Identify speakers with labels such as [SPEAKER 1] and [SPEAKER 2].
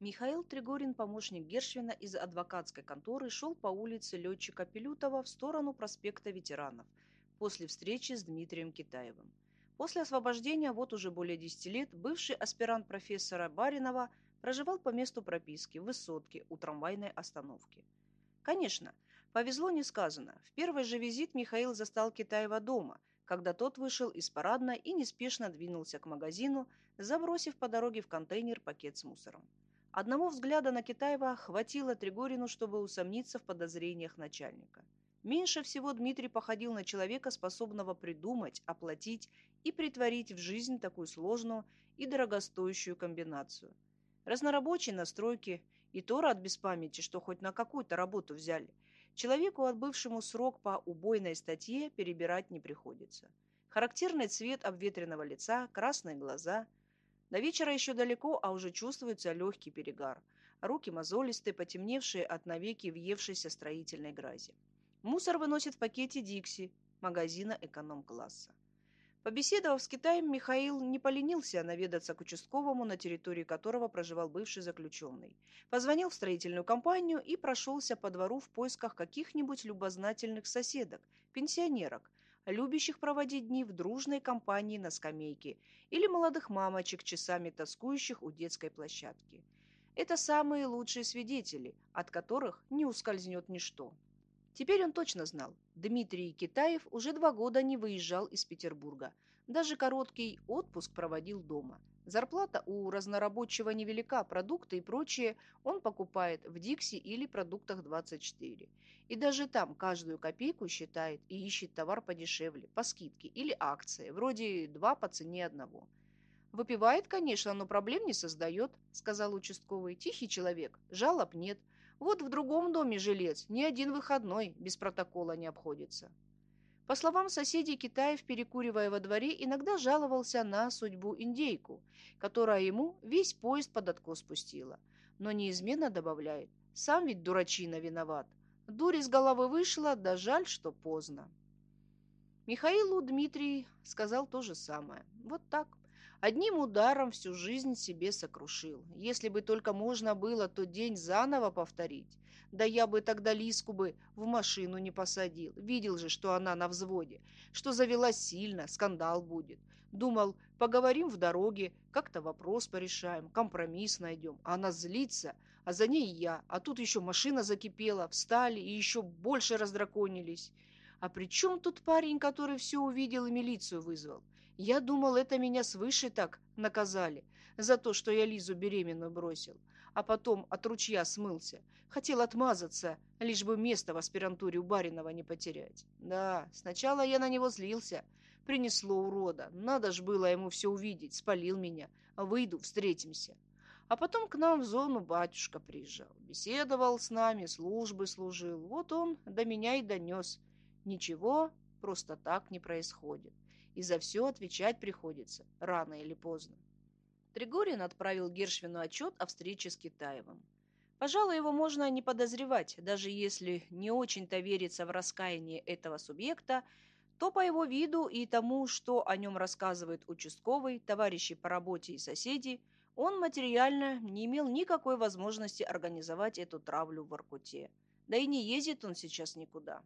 [SPEAKER 1] Михаил Тригорин, помощник Гершвина из адвокатской конторы, шел по улице летчика Пилютова в сторону проспекта ветеранов после встречи с Дмитрием Китаевым. После освобождения вот уже более 10 лет бывший аспирант профессора Баринова проживал по месту прописки в Высотке у трамвайной остановки. Конечно, повезло не сказано. В первый же визит Михаил застал Китаева дома, когда тот вышел из парадной и неспешно двинулся к магазину, забросив по дороге в контейнер пакет с мусором. Одного взгляда на Китаева хватило Тригорину, чтобы усомниться в подозрениях начальника. Меньше всего Дмитрий походил на человека, способного придумать, оплатить и притворить в жизнь такую сложную и дорогостоящую комбинацию. Разнорабочий на стройке и то рад без памяти, что хоть на какую-то работу взяли. Человеку, отбывшему срок по убойной статье, перебирать не приходится. Характерный цвет обветренного лица, красные глаза. До вечера еще далеко, а уже чувствуется легкий перегар. Руки мозолистые, потемневшие от навеки въевшейся строительной грязи. Мусор выносит в пакете «Дикси» магазина эконом-класса. Побеседовав с Китаем, Михаил не поленился наведаться к участковому, на территории которого проживал бывший заключенный. Позвонил в строительную компанию и прошелся по двору в поисках каких-нибудь любознательных соседок, пенсионерок, любящих проводить дни в дружной компании на скамейке, или молодых мамочек, часами тоскующих у детской площадки. Это самые лучшие свидетели, от которых не ускользнет ничто. Теперь он точно знал, Дмитрий Китаев уже два года не выезжал из Петербурга. Даже короткий отпуск проводил дома. Зарплата у разнорабочего невелика, продукты и прочее он покупает в Дикси или продуктах 24. И даже там каждую копейку считает и ищет товар подешевле, по скидке или акции, вроде два по цене одного. «Выпивает, конечно, но проблем не создает», — сказал участковый. «Тихий человек, жалоб нет». Вот в другом доме жилец ни один выходной без протокола не обходится. По словам соседей, Китаев, перекуривая во дворе, иногда жаловался на судьбу индейку, которая ему весь поезд под откос спустила. Но неизменно добавляет, сам ведь дурачина виноват. Дурь из головы вышла, да жаль, что поздно. Михаилу Дмитрий сказал то же самое. Вот так. Одним ударом всю жизнь себе сокрушил. Если бы только можно было тот день заново повторить. Да я бы тогда Лиску бы в машину не посадил. Видел же, что она на взводе, что завелась сильно, скандал будет. Думал, поговорим в дороге, как-то вопрос порешаем, компромисс найдем. А она злится, а за ней я. А тут еще машина закипела, встали и еще больше раздраконились. А при чем тут парень, который все увидел и милицию вызвал? Я думал, это меня свыше так наказали за то, что я Лизу беременную бросил, а потом от ручья смылся. Хотел отмазаться, лишь бы место в аспирантуре у Баринова не потерять. Да, сначала я на него злился. Принесло урода. Надо ж было ему все увидеть. Спалил меня. Выйду, встретимся. А потом к нам в зону батюшка приезжал. Беседовал с нами, службы служил. Вот он до меня и донес. Ничего просто так не происходит и за все отвечать приходится, рано или поздно. Тригорин отправил Гершвину отчет о встрече с Китаевым. Пожалуй, его можно не подозревать, даже если не очень-то верится в раскаяние этого субъекта, то по его виду и тому, что о нем рассказывает участковый, товарищи по работе и соседи, он материально не имел никакой возможности организовать эту травлю в Воркуте. Да и не ездит он сейчас никуда.